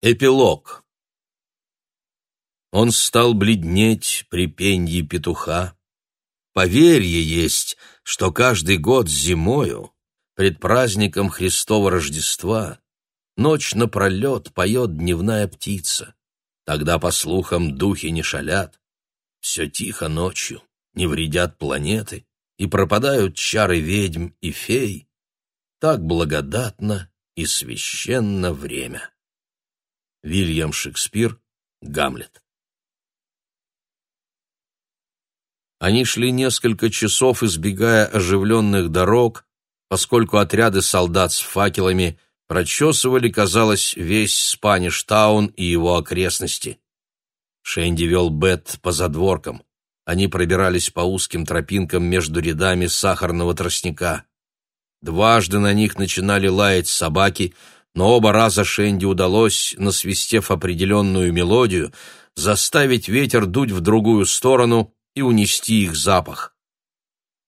Эпилог. Он стал бледнеть при пенье петуха. Поверье есть, что каждый год зимою, пред праздником Христова Рождества, ночь напролет поет дневная птица. Тогда, по слухам, духи не шалят. Все тихо ночью, не вредят планеты, и пропадают чары ведьм и фей. Так благодатно и священно время. Вильям Шекспир, Гамлет. Они шли несколько часов, избегая оживленных дорог, поскольку отряды солдат с факелами прочесывали, казалось, весь Спаништаун и его окрестности. Шенди вел Бет по задворкам. Они пробирались по узким тропинкам между рядами сахарного тростника. Дважды на них начинали лаять собаки — но оба раза Шенди удалось, насвистев определенную мелодию, заставить ветер дуть в другую сторону и унести их запах.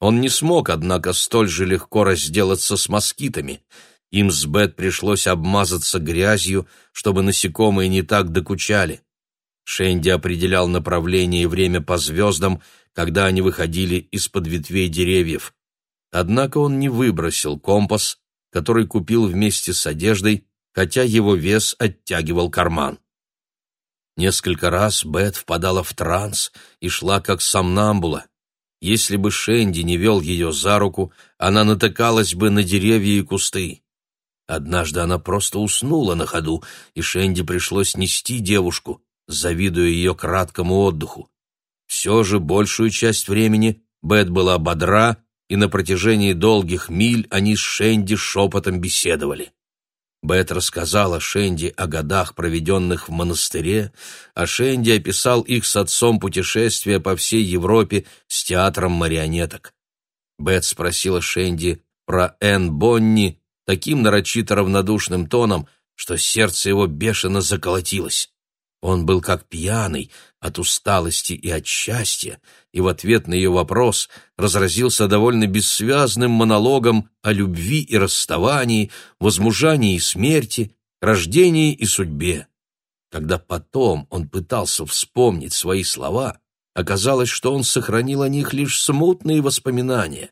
Он не смог, однако, столь же легко разделаться с москитами. Им с Бет пришлось обмазаться грязью, чтобы насекомые не так докучали. Шенди определял направление и время по звездам, когда они выходили из-под ветвей деревьев. Однако он не выбросил компас, который купил вместе с одеждой, хотя его вес оттягивал карман. Несколько раз Бет впадала в транс и шла как сомнамбула. Если бы Шенди не вел ее за руку, она натыкалась бы на деревья и кусты. Однажды она просто уснула на ходу, и Шенди пришлось нести девушку, завидуя ее краткому отдыху. Все же большую часть времени Бет была бодра и на протяжении долгих миль они с Шенди шепотом беседовали. Бет рассказала Шенди о годах, проведенных в монастыре, а Шенди описал их с отцом путешествия по всей Европе с театром марионеток. Бет спросила Шенди про Энн Бонни таким нарочито равнодушным тоном, что сердце его бешено заколотилось. Он был как пьяный от усталости и от счастья, и в ответ на ее вопрос разразился довольно бессвязным монологом о любви и расставании, возмужании и смерти, рождении и судьбе. Когда потом он пытался вспомнить свои слова, оказалось, что он сохранил о них лишь смутные воспоминания.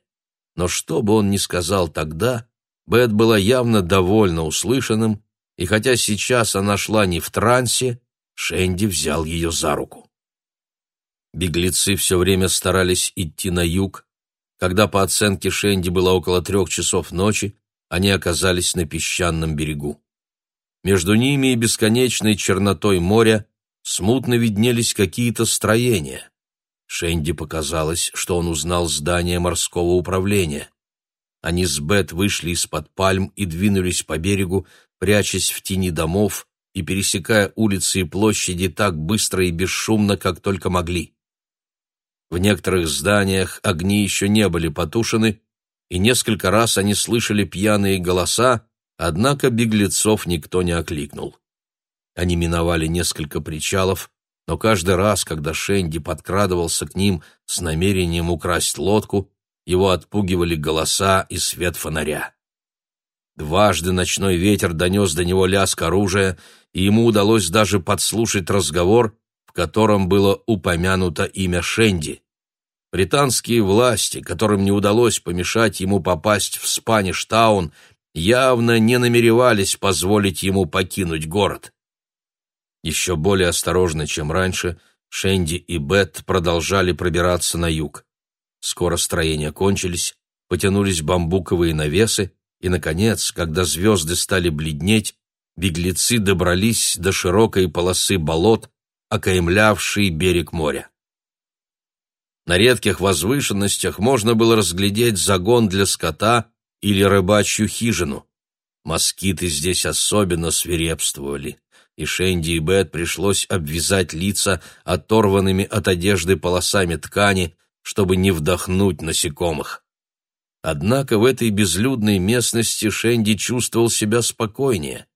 Но что бы он ни сказал тогда, Бет была явно довольна услышанным, и хотя сейчас она шла не в трансе, Шенди взял ее за руку. Беглецы все время старались идти на юг. Когда по оценке Шенди было около трех часов ночи, они оказались на песчаном берегу. Между ними и бесконечной чернотой моря смутно виднелись какие-то строения. Шенди показалось, что он узнал здание морского управления. Они с Бет вышли из-под пальм и двинулись по берегу, прячась в тени домов, и пересекая улицы и площади так быстро и бесшумно, как только могли. В некоторых зданиях огни еще не были потушены, и несколько раз они слышали пьяные голоса, однако беглецов никто не окликнул. Они миновали несколько причалов, но каждый раз, когда Шенди подкрадывался к ним с намерением украсть лодку, его отпугивали голоса и свет фонаря. Дважды ночной ветер донес до него лязг оружия, и ему удалось даже подслушать разговор, в котором было упомянуто имя Шенди. Британские власти, которым не удалось помешать ему попасть в Спаништаун, явно не намеревались позволить ему покинуть город. Еще более осторожно, чем раньше, Шенди и Бет продолжали пробираться на юг. Скоро строения кончились, потянулись бамбуковые навесы, и, наконец, когда звезды стали бледнеть, беглецы добрались до широкой полосы болот, окаймлявшей берег моря. На редких возвышенностях можно было разглядеть загон для скота или рыбачью хижину. Москиты здесь особенно свирепствовали, и Шенди и Бет пришлось обвязать лица оторванными от одежды полосами ткани, чтобы не вдохнуть насекомых. Однако в этой безлюдной местности Шенди чувствовал себя спокойнее.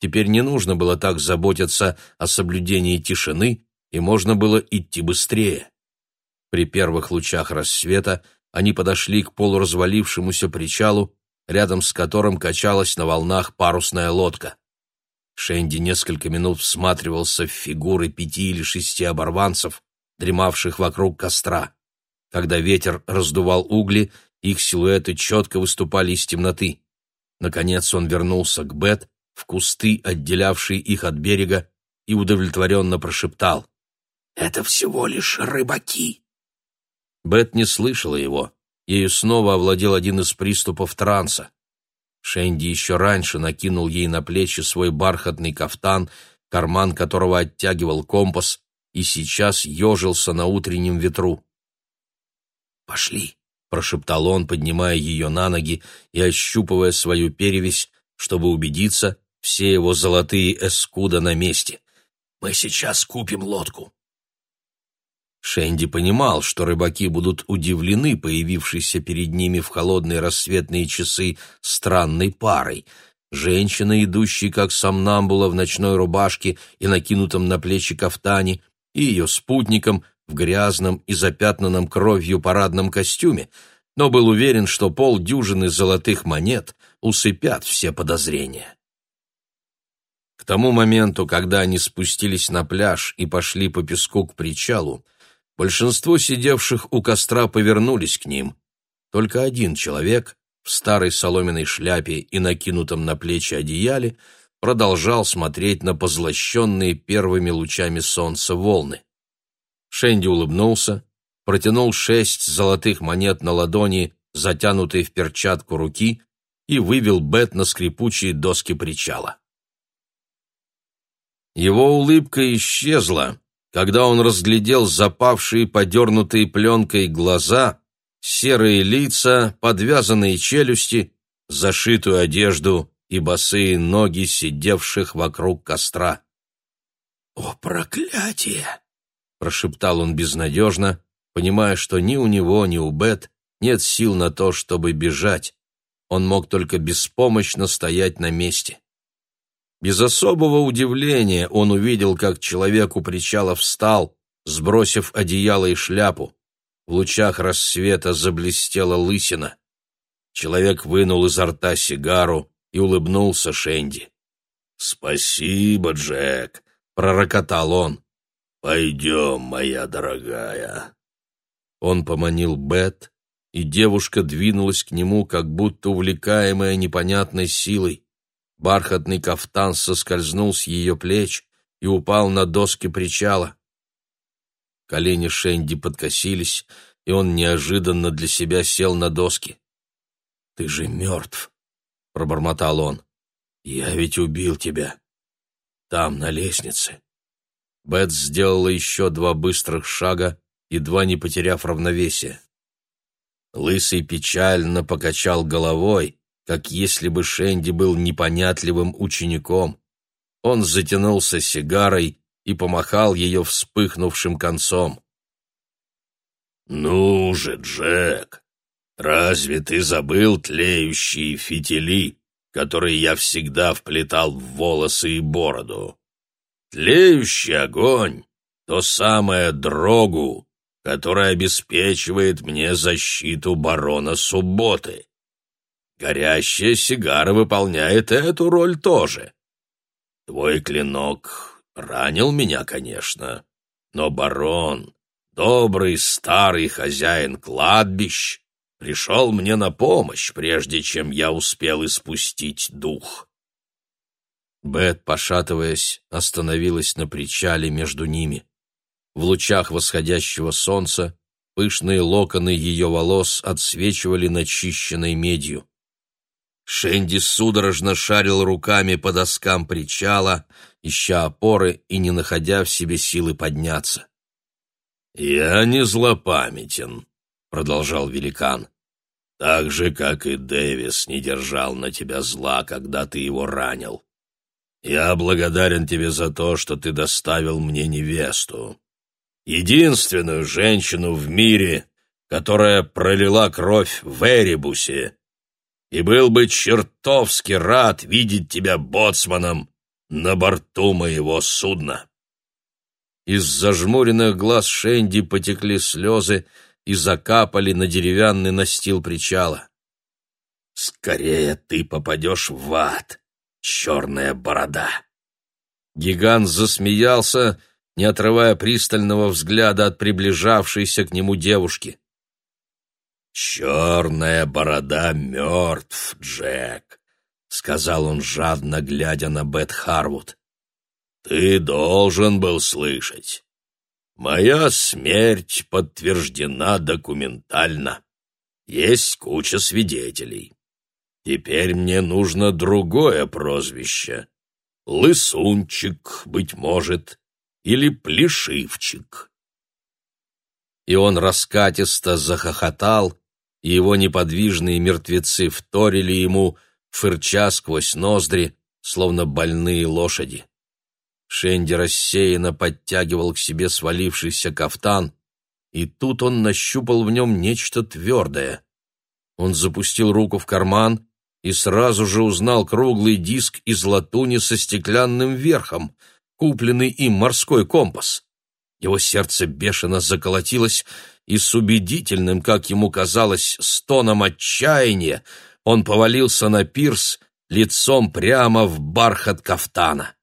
Теперь не нужно было так заботиться о соблюдении тишины, и можно было идти быстрее. При первых лучах рассвета они подошли к полуразвалившемуся причалу, рядом с которым качалась на волнах парусная лодка. Шенди несколько минут всматривался в фигуры пяти или шести оборванцев, дремавших вокруг костра. Когда ветер раздувал угли, их силуэты четко выступали из темноты. Наконец он вернулся к Бет, в кусты, отделявшие их от берега, и удовлетворенно прошептал. «Это всего лишь рыбаки». Бет не слышала его. Ею снова овладел один из приступов транса. Шенди еще раньше накинул ей на плечи свой бархатный кафтан, карман которого оттягивал компас, и сейчас ежился на утреннем ветру. «Пошли», — прошептал он, поднимая ее на ноги и ощупывая свою перевязь, чтобы убедиться, все его золотые эскуда на месте. «Мы сейчас купим лодку». Шенди понимал, что рыбаки будут удивлены появившейся перед ними в холодные рассветные часы странной парой. Женщина, идущей как сомнамбула в ночной рубашке и накинутом на плечи кафтане, и ее спутником в грязном и запятнанном кровью парадном костюме, но был уверен, что полдюжины золотых монет усыпят все подозрения. Тому моменту, когда они спустились на пляж и пошли по песку к причалу, Большинство сидевших у костра повернулись к ним. Только один человек в старой соломенной шляпе и накинутом на плечи одеяле продолжал смотреть на позлощенные первыми лучами солнца волны. Шенди улыбнулся, протянул шесть золотых монет на ладони, затянутые в перчатку руки, и вывел Бет на скрипучие доски причала. Его улыбка исчезла, когда он разглядел запавшие, подернутые пленкой глаза, серые лица, подвязанные челюсти, зашитую одежду и босые ноги сидевших вокруг костра. «О, проклятие!» — прошептал он безнадежно, понимая, что ни у него, ни у Бет нет сил на то, чтобы бежать. Он мог только беспомощно стоять на месте. Без особого удивления он увидел, как человек у причала встал, сбросив одеяло и шляпу. В лучах рассвета заблестела лысина. Человек вынул изо рта сигару и улыбнулся Шенди. «Спасибо, Джек», — пророкотал он. «Пойдем, моя дорогая». Он поманил Бет, и девушка двинулась к нему, как будто увлекаемая непонятной силой. Бархатный кафтан соскользнул с ее плеч и упал на доски причала. Колени Шенди подкосились, и он неожиданно для себя сел на доски. «Ты же мертв!» — пробормотал он. «Я ведь убил тебя. Там, на лестнице». Бет сделала еще два быстрых шага, едва не потеряв равновесие. Лысый печально покачал головой, как если бы Шенди был непонятливым учеником. Он затянулся сигарой и помахал ее вспыхнувшим концом. «Ну же, Джек, разве ты забыл тлеющие фитили, которые я всегда вплетал в волосы и бороду? Тлеющий огонь — то самое дрогу, которое обеспечивает мне защиту барона Субботы. Горящая сигара выполняет эту роль тоже. Твой клинок ранил меня, конечно, но барон, добрый старый хозяин кладбищ, пришел мне на помощь, прежде чем я успел испустить дух. Бет, пошатываясь, остановилась на причале между ними. В лучах восходящего солнца пышные локоны ее волос отсвечивали начищенной медью. Шенди судорожно шарил руками по доскам причала, ища опоры и не находя в себе силы подняться. «Я не злопамятен», — продолжал великан. «Так же, как и Дэвис не держал на тебя зла, когда ты его ранил. Я благодарен тебе за то, что ты доставил мне невесту. Единственную женщину в мире, которая пролила кровь в Эребусе, и был бы чертовски рад видеть тебя боцманом на борту моего судна». Из зажмуренных глаз Шенди потекли слезы и закапали на деревянный настил причала. «Скорее ты попадешь в ад, черная борода!» Гигант засмеялся, не отрывая пристального взгляда от приближавшейся к нему девушки. «Черная борода мертв, Джек», — сказал он жадно, глядя на Бет Харвуд. «Ты должен был слышать. Моя смерть подтверждена документально. Есть куча свидетелей. Теперь мне нужно другое прозвище. Лысунчик, быть может, или Плешивчик». И он раскатисто захохотал, и его неподвижные мертвецы вторили ему, фырча сквозь ноздри, словно больные лошади. Шенди рассеянно подтягивал к себе свалившийся кафтан, и тут он нащупал в нем нечто твердое. Он запустил руку в карман и сразу же узнал круглый диск из латуни со стеклянным верхом, купленный им морской компас. Его сердце бешено заколотилось, и с убедительным, как ему казалось, стоном отчаяния он повалился на пирс лицом прямо в бархат кафтана.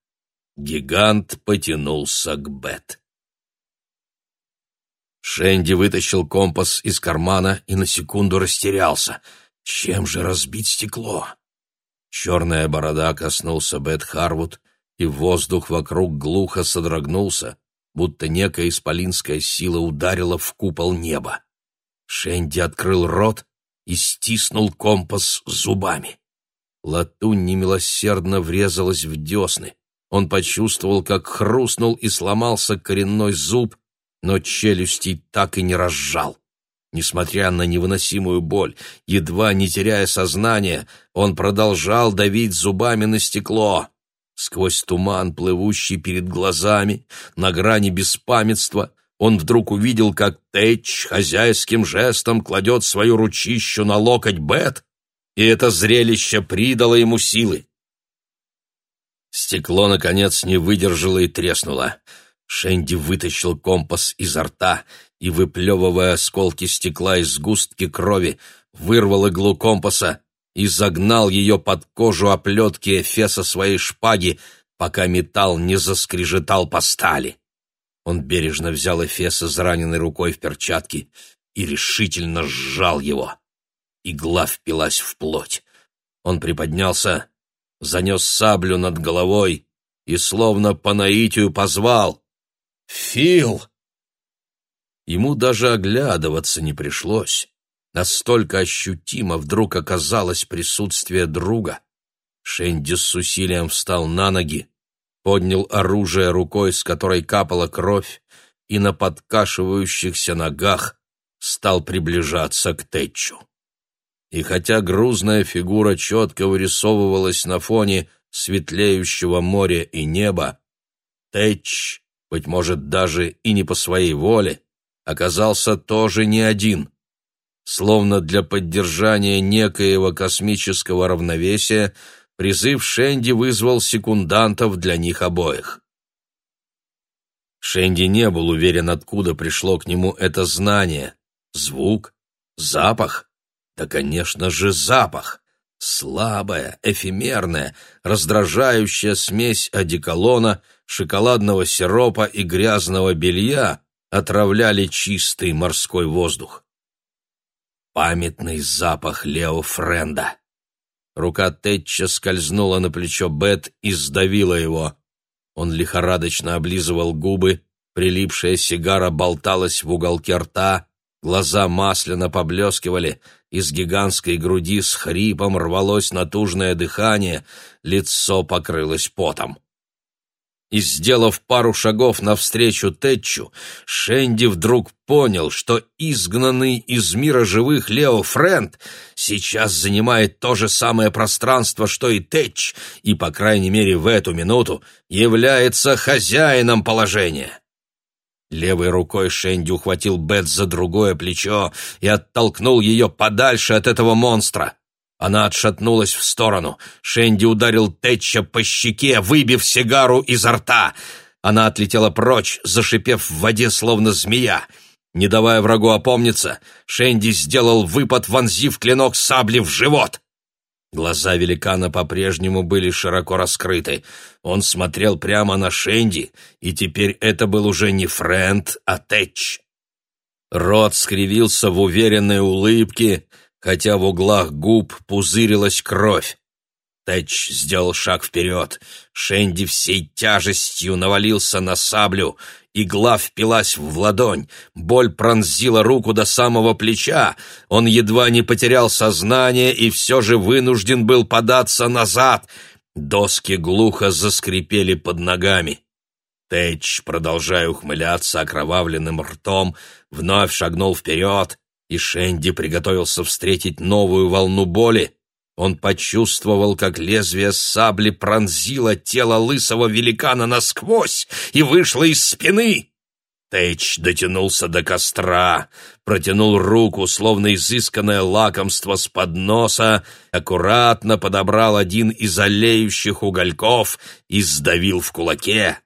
Гигант потянулся к Бет. Шенди вытащил компас из кармана и на секунду растерялся. Чем же разбить стекло? Черная борода коснулся Бет Харвуд, и воздух вокруг глухо содрогнулся, будто некая исполинская сила ударила в купол неба. Шенди открыл рот и стиснул компас зубами. Латунь немилосердно врезалась в десны. Он почувствовал, как хрустнул и сломался коренной зуб, но челюстей так и не разжал. Несмотря на невыносимую боль, едва не теряя сознание, он продолжал давить зубами на стекло. Сквозь туман, плывущий перед глазами, на грани беспамятства, он вдруг увидел, как Тэч хозяйским жестом кладет свою ручищу на локоть Бет, и это зрелище придало ему силы. Стекло, наконец, не выдержало и треснуло. Шенди вытащил компас изо рта и, выплевывая осколки стекла из сгустки крови, вырвал иглу компаса и загнал ее под кожу оплетки эфеса своей шпаги, пока металл не заскрежетал по стали. Он бережно взял эфес израненной рукой в перчатки и решительно сжал его. Игла впилась в плоть. Он приподнялся, занес саблю над головой и словно по наитию позвал «Фил!». Ему даже оглядываться не пришлось. Настолько ощутимо вдруг оказалось присутствие друга. Шенди с усилием встал на ноги, поднял оружие рукой, с которой капала кровь, и на подкашивающихся ногах стал приближаться к Тэтчу. И хотя грузная фигура четко вырисовывалась на фоне светлеющего моря и неба, Тэтч, быть может, даже и не по своей воле, оказался тоже не один — Словно для поддержания некоего космического равновесия, призыв Шенди вызвал секундантов для них обоих. Шенди не был уверен, откуда пришло к нему это знание. Звук? Запах? Да, конечно же, запах. Слабая, эфемерная, раздражающая смесь одеколона, шоколадного сиропа и грязного белья отравляли чистый морской воздух. Памятный запах Лео Френда. Рука Тэтча скользнула на плечо Бет и сдавила его. Он лихорадочно облизывал губы, прилипшая сигара болталась в уголке рта, глаза масляно поблескивали, из гигантской груди с хрипом рвалось натужное дыхание, лицо покрылось потом и, сделав пару шагов навстречу Тэтчу, Шенди вдруг понял, что изгнанный из мира живых Лео Френд сейчас занимает то же самое пространство, что и Тэтч, и, по крайней мере, в эту минуту является хозяином положения. Левой рукой Шенди ухватил Бет за другое плечо и оттолкнул ее подальше от этого монстра. Она отшатнулась в сторону. Шенди ударил Тэтча по щеке, выбив сигару изо рта. Она отлетела прочь, зашипев в воде, словно змея. Не давая врагу опомниться, Шенди сделал выпад, вонзив клинок сабли в живот. Глаза великана по-прежнему были широко раскрыты. Он смотрел прямо на Шенди, и теперь это был уже не Фрэнд, а Тэтч. Рот скривился в уверенной улыбке, хотя в углах губ пузырилась кровь. Тэтч сделал шаг вперед. Шенди всей тяжестью навалился на саблю. Игла впилась в ладонь. Боль пронзила руку до самого плеча. Он едва не потерял сознание и все же вынужден был податься назад. Доски глухо заскрипели под ногами. Тэтч, продолжая ухмыляться окровавленным ртом, вновь шагнул вперед, и Шенди приготовился встретить новую волну боли. Он почувствовал, как лезвие сабли пронзило тело лысого великана насквозь и вышло из спины. Тэч дотянулся до костра, протянул руку, словно изысканное лакомство с подноса, аккуратно подобрал один из олеющих угольков и сдавил в кулаке.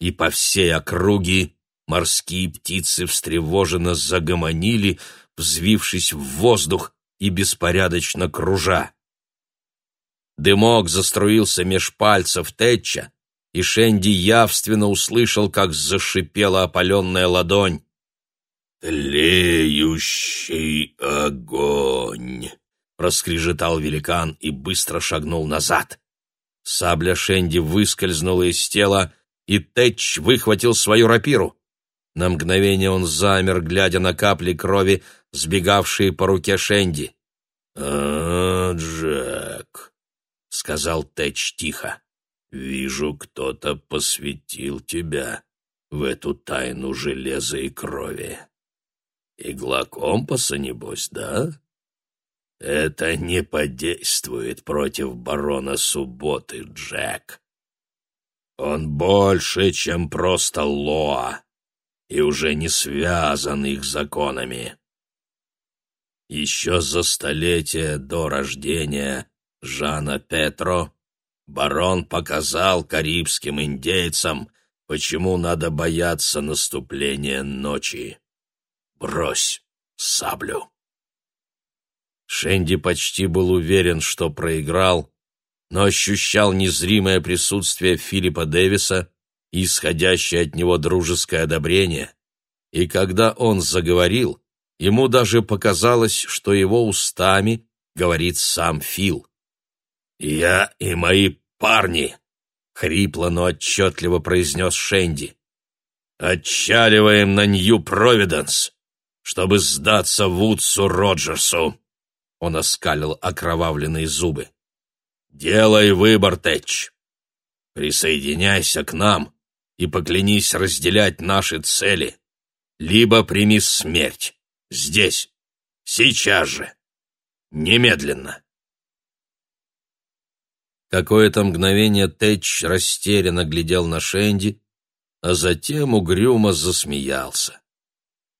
И по всей округе морские птицы встревоженно загомонили, взвившись в воздух и беспорядочно кружа. Дымок заструился меж пальцев Тэтча, и Шенди явственно услышал, как зашипела опаленная ладонь. «Тлеющий огонь!» — проскрежетал великан и быстро шагнул назад. Сабля Шенди выскользнула из тела, и Тэтч выхватил свою рапиру. На мгновение он замер, глядя на капли крови, сбегавшие по руке Шенди. «А, Джек!» — сказал Тэч тихо. «Вижу, кто-то посвятил тебя в эту тайну железа и крови. Игла компаса, небось, да? Это не подействует против барона Субботы, Джек. Он больше, чем просто Лоа, и уже не связан их законами. Еще за столетие до рождения Жана Петро, барон показал карибским индейцам, почему надо бояться наступления ночи. Брось саблю. Шенди почти был уверен, что проиграл, но ощущал незримое присутствие Филиппа Дэвиса и исходящее от него дружеское одобрение. И когда он заговорил, ему даже показалось, что его устами говорит сам Фил. «Я и мои парни!» — хрипло, но отчетливо произнес Шенди. «Отчаливаем на Нью-Провиденс, чтобы сдаться Вудсу Роджерсу!» Он оскалил окровавленные зубы. «Делай выбор, Тэтч. Присоединяйся к нам и поклянись разделять наши цели. Либо прими смерть. Здесь. Сейчас же. Немедленно. Какое-то мгновение Тэтч растерянно глядел на Шенди, а затем угрюмо засмеялся.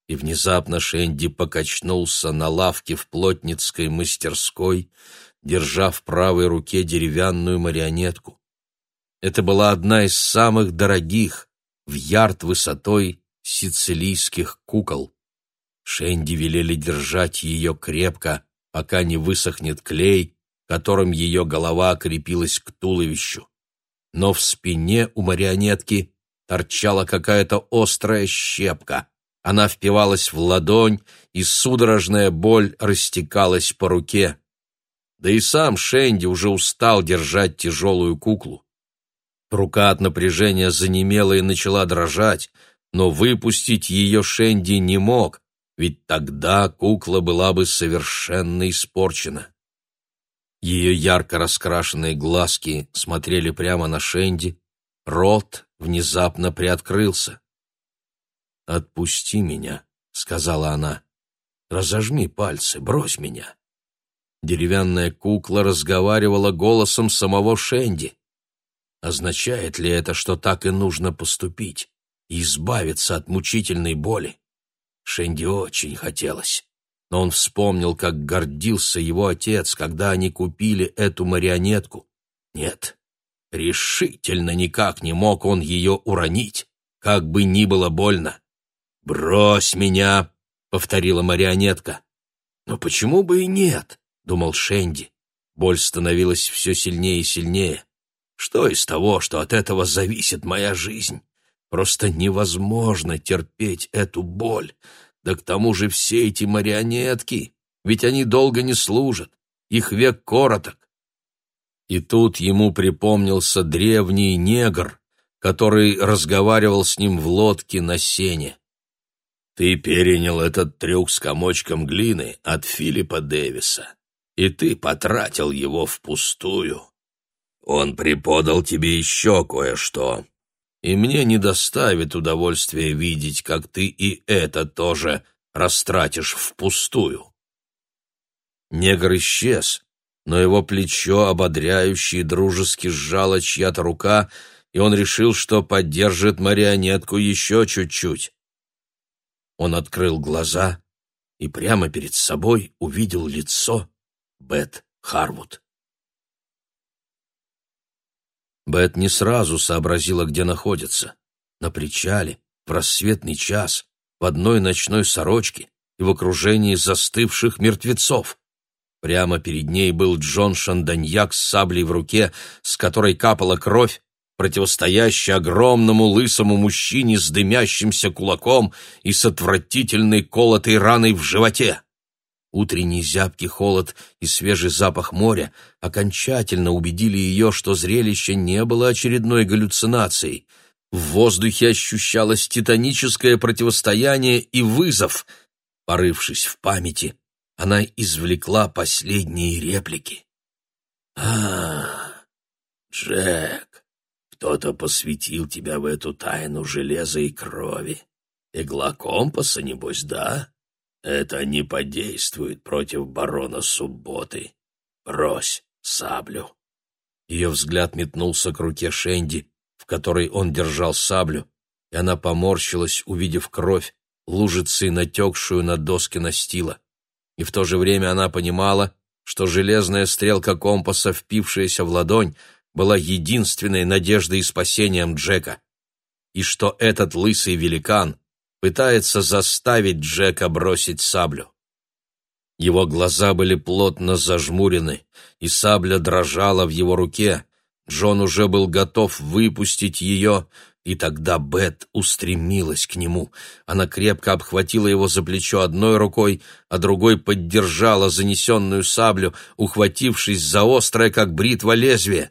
И внезапно Шенди покачнулся на лавке в плотницкой мастерской, держа в правой руке деревянную марионетку. Это была одна из самых дорогих, в ярд высотой, сицилийских кукол. Шенди велели держать ее крепко, пока не высохнет клей, которым ее голова крепилась к туловищу. Но в спине у марионетки торчала какая-то острая щепка. Она впивалась в ладонь, и судорожная боль растекалась по руке. Да и сам Шенди уже устал держать тяжелую куклу. Рука от напряжения занемела и начала дрожать, но выпустить ее Шенди не мог, ведь тогда кукла была бы совершенно испорчена. Ее ярко раскрашенные глазки смотрели прямо на Шенди, рот внезапно приоткрылся. «Отпусти меня», — сказала она. «Разожми пальцы, брось меня». Деревянная кукла разговаривала голосом самого Шенди. Означает ли это, что так и нужно поступить и избавиться от мучительной боли? Шенди очень хотелось но он вспомнил, как гордился его отец, когда они купили эту марионетку. Нет, решительно никак не мог он ее уронить, как бы ни было больно. «Брось меня!» — повторила марионетка. «Но почему бы и нет?» — думал Шенди. Боль становилась все сильнее и сильнее. Что из того, что от этого зависит моя жизнь? Просто невозможно терпеть эту боль. Да к тому же все эти марионетки, ведь они долго не служат, их век короток. И тут ему припомнился древний негр, который разговаривал с ним в лодке на сене. «Ты перенял этот трюк с комочком глины от Филиппа Дэвиса, и ты потратил его впустую. Он преподал тебе еще кое-что, и мне не доставит удовольствия видеть, как ты и это тоже растратишь впустую». Негр исчез, но его плечо ободряюще и дружески сжала чья-то рука, и он решил, что поддержит марионетку еще чуть-чуть. Он открыл глаза и прямо перед собой увидел лицо Бет Харвуд. Бет не сразу сообразила, где находится. На причале, в рассветный час, в одной ночной сорочке и в окружении застывших мертвецов. Прямо перед ней был Джон Шанданьяк с саблей в руке, с которой капала кровь, противостоящий огромному лысому мужчине с дымящимся кулаком и с отвратительной колотой раной в животе. Утренний зябкий холод и свежий запах моря окончательно убедили ее, что зрелище не было очередной галлюцинацией. В воздухе ощущалось титаническое противостояние и вызов. Порывшись в памяти, она извлекла последние реплики. «А, Джек, кто-то посвятил тебя в эту тайну железа и крови. Игла компаса, небось, да? Это не подействует против барона Субботы. Брось саблю». Ее взгляд метнулся к руке Шенди, в которой он держал саблю, и она поморщилась, увидев кровь, лужицей натекшую на доске настила и в то же время она понимала, что железная стрелка компаса, впившаяся в ладонь, была единственной надеждой и спасением Джека, и что этот лысый великан пытается заставить Джека бросить саблю. Его глаза были плотно зажмурены, и сабля дрожала в его руке. Джон уже был готов выпустить ее, и тогда Бет устремилась к нему. Она крепко обхватила его за плечо одной рукой, а другой поддержала занесенную саблю, ухватившись за острое, как бритва, лезвие.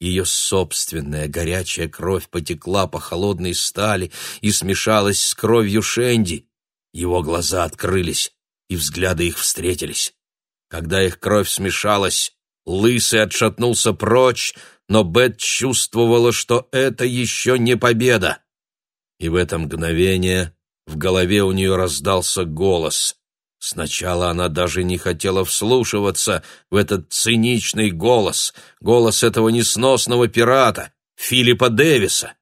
Ее собственная горячая кровь потекла по холодной стали и смешалась с кровью Шенди. Его глаза открылись, и взгляды их встретились. Когда их кровь смешалась, Лысый отшатнулся прочь, но Бет чувствовала, что это еще не победа. И в это мгновение в голове у нее раздался голос. Сначала она даже не хотела вслушиваться в этот циничный голос, голос этого несносного пирата, Филиппа Дэвиса.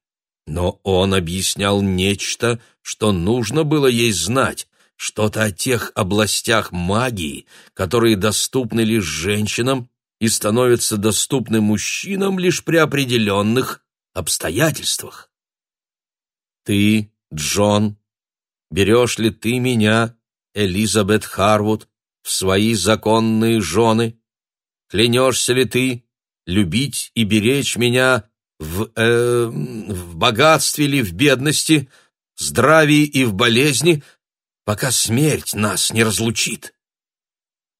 Но он объяснял нечто, что нужно было ей знать, что-то о тех областях магии, которые доступны лишь женщинам и становится доступным мужчинам лишь при определенных обстоятельствах. Ты, Джон, берешь ли ты меня, Элизабет Харвуд, в свои законные жены? Клянешься ли ты любить и беречь меня в, э, в богатстве или в бедности, здравии и в болезни, пока смерть нас не разлучит?»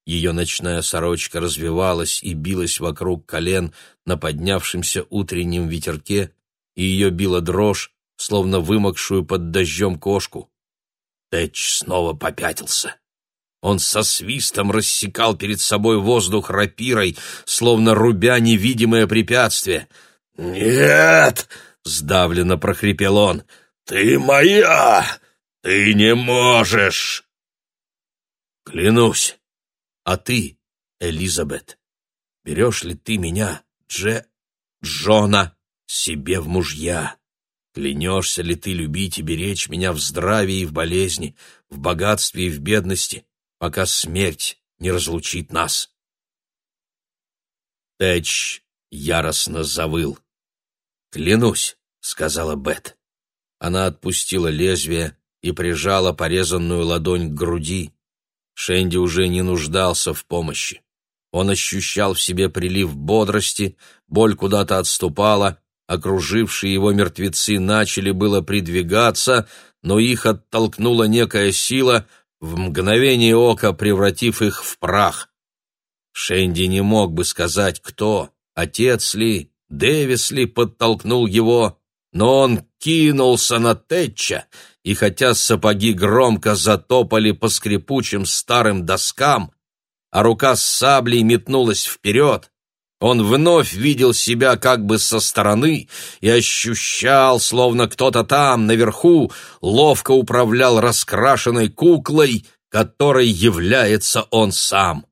Ее ночная сорочка развивалась и билась вокруг колен на поднявшемся утреннем ветерке, и ее била дрожь, словно вымокшую под дождем кошку. Тэтч снова попятился. Он со свистом рассекал перед собой воздух рапирой, словно рубя невидимое препятствие. «Нет!» — сдавленно прохрипел он. «Ты моя! Ты не можешь!» «Клянусь, а ты, Элизабет, берешь ли ты меня, Дже... Джона, себе в мужья? Клянешься ли ты любить и беречь меня в здравии и в болезни, в богатстве и в бедности, пока смерть не разлучит нас?» Тэч яростно завыл. «Клянусь», — сказала Бет. Она отпустила лезвие и прижала порезанную ладонь к груди, Шенди уже не нуждался в помощи. Он ощущал в себе прилив бодрости, боль куда-то отступала, окружившие его мертвецы начали было придвигаться, но их оттолкнула некая сила, в мгновение ока превратив их в прах. Шенди не мог бы сказать, кто, отец ли, Дэвис ли подтолкнул его, но он кинулся на Тэтча, и хотя сапоги громко затопали по скрипучим старым доскам, а рука с саблей метнулась вперед, он вновь видел себя как бы со стороны и ощущал, словно кто-то там, наверху, ловко управлял раскрашенной куклой, которой является он сам.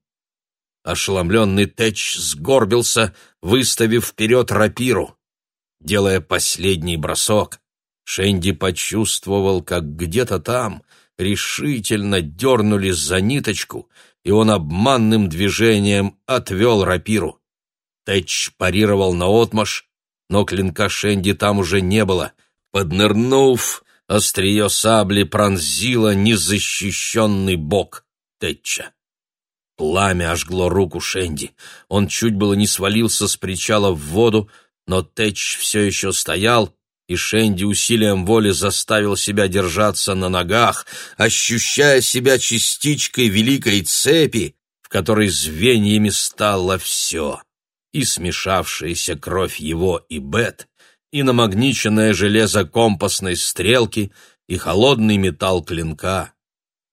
Ошеломленный Тэч сгорбился, выставив вперед рапиру. Делая последний бросок, Шенди почувствовал, как где-то там решительно дернулись за ниточку, и он обманным движением отвел рапиру. Тэч парировал наотмашь, но клинка Шенди там уже не было. Поднырнув, острие сабли пронзило незащищенный бок Тэтча. Пламя ожгло руку Шенди. Он чуть было не свалился с причала в воду, но Тэтч все еще стоял, и Шенди усилием воли заставил себя держаться на ногах, ощущая себя частичкой великой цепи, в которой звеньями стало все и смешавшаяся кровь его и Бет, и намагниченное железо компасной стрелки, и холодный металл клинка.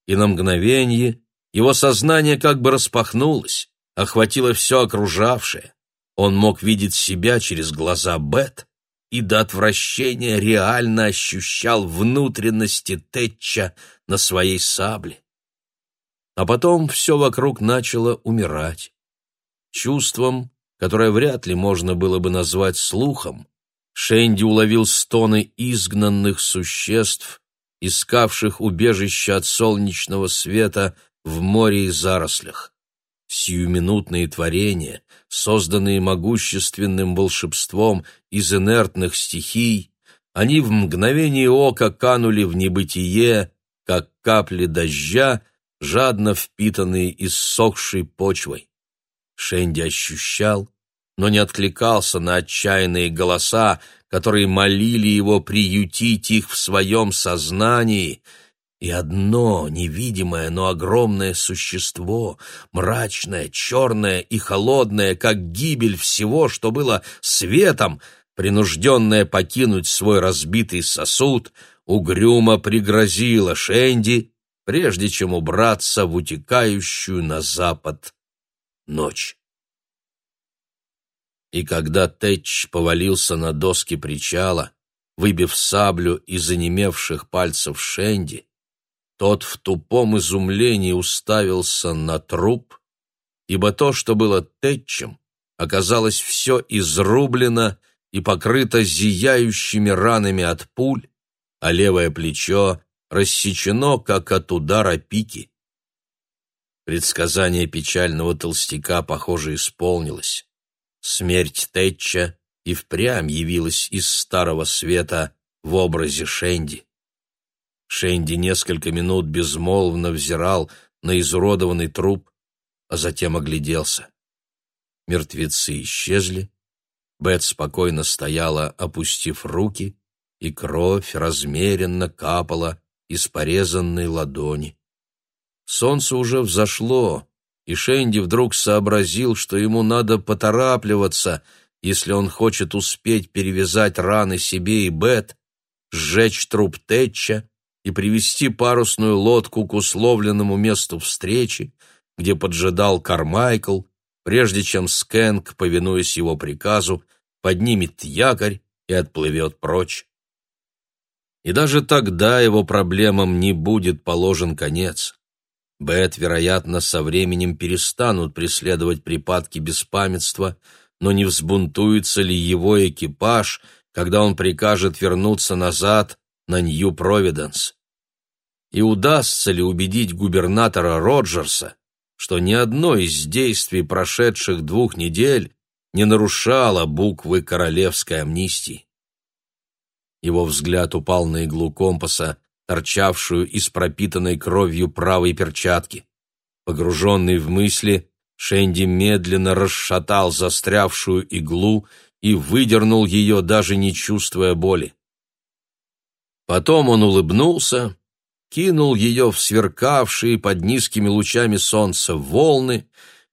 И на мгновение его сознание как бы распахнулось, охватило все окружавшее. Он мог видеть себя через глаза Бет и до отвращения реально ощущал внутренности Тэтча на своей сабле. А потом все вокруг начало умирать. Чувством, которое вряд ли можно было бы назвать слухом, Шенди уловил стоны изгнанных существ, искавших убежище от солнечного света в море и зарослях. Сиюминутные творения, созданные могущественным волшебством из инертных стихий, они в мгновение ока канули в небытие, как капли дождя, жадно впитанные иссохшей почвой. Шенди ощущал, но не откликался на отчаянные голоса, которые молили его приютить их в своем сознании, и одно невидимое, но огромное существо, мрачное, черное и холодное, как гибель всего, что было светом, принужденное покинуть свой разбитый сосуд, угрюмо пригрозило Шенди, прежде чем убраться в утекающую на запад ночь. И когда Тэтч повалился на доски причала, выбив саблю из онемевших пальцев Шенди, тот в тупом изумлении уставился на труп, ибо то, что было Тэтчем, оказалось все изрублено и покрыто зияющими ранами от пуль, а левое плечо рассечено, как от удара пики. Предсказание печального толстяка, похоже, исполнилось. Смерть Тэтча и впрямь явилась из Старого Света в образе Шенди. Шенди несколько минут безмолвно взирал на изуродованный труп, а затем огляделся. Мертвецы исчезли, Бет спокойно стояла, опустив руки, и кровь размеренно капала из порезанной ладони. Солнце уже взошло, и Шенди вдруг сообразил, что ему надо поторапливаться, если он хочет успеть перевязать раны себе и Бет, сжечь труп Тэтча и привести парусную лодку к условленному месту встречи, где поджидал Кармайкл, прежде чем Скэнк, повинуясь его приказу, поднимет якорь и отплывет прочь. И даже тогда его проблемам не будет положен конец. Бет, вероятно, со временем перестанут преследовать припадки беспамятства, но не взбунтуется ли его экипаж, когда он прикажет вернуться назад на Нью-Провиденс? И удастся ли убедить губернатора Роджерса, что ни одно из действий прошедших двух недель не нарушало буквы королевской амнистии? Его взгляд упал на иглу компаса, торчавшую из пропитанной кровью правой перчатки. Погруженный в мысли, Шенди медленно расшатал застрявшую иглу и выдернул ее, даже не чувствуя боли. Потом он улыбнулся, кинул ее в сверкавшие под низкими лучами солнца волны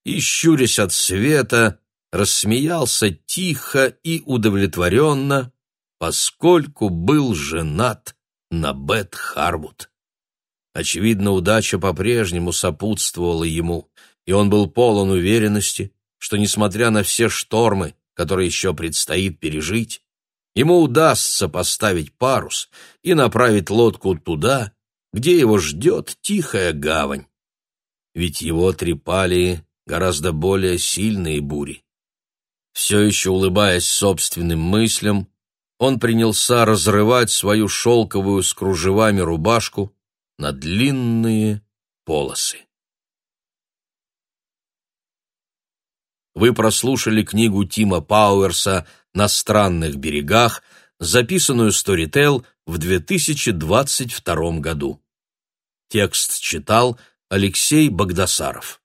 и, щурясь от света, рассмеялся тихо и удовлетворенно, поскольку был женат на Бет Харвуд. Очевидно, удача по-прежнему сопутствовала ему, и он был полон уверенности, что, несмотря на все штормы, которые еще предстоит пережить, ему удастся поставить парус и направить лодку туда, где его ждет тихая гавань. Ведь его трепали гораздо более сильные бури. Все еще улыбаясь собственным мыслям, он принялся разрывать свою шелковую с кружевами рубашку на длинные полосы. Вы прослушали книгу Тима Пауэрса «На странных берегах», записанную Storytel в 2022 году. Текст читал Алексей Богдасаров.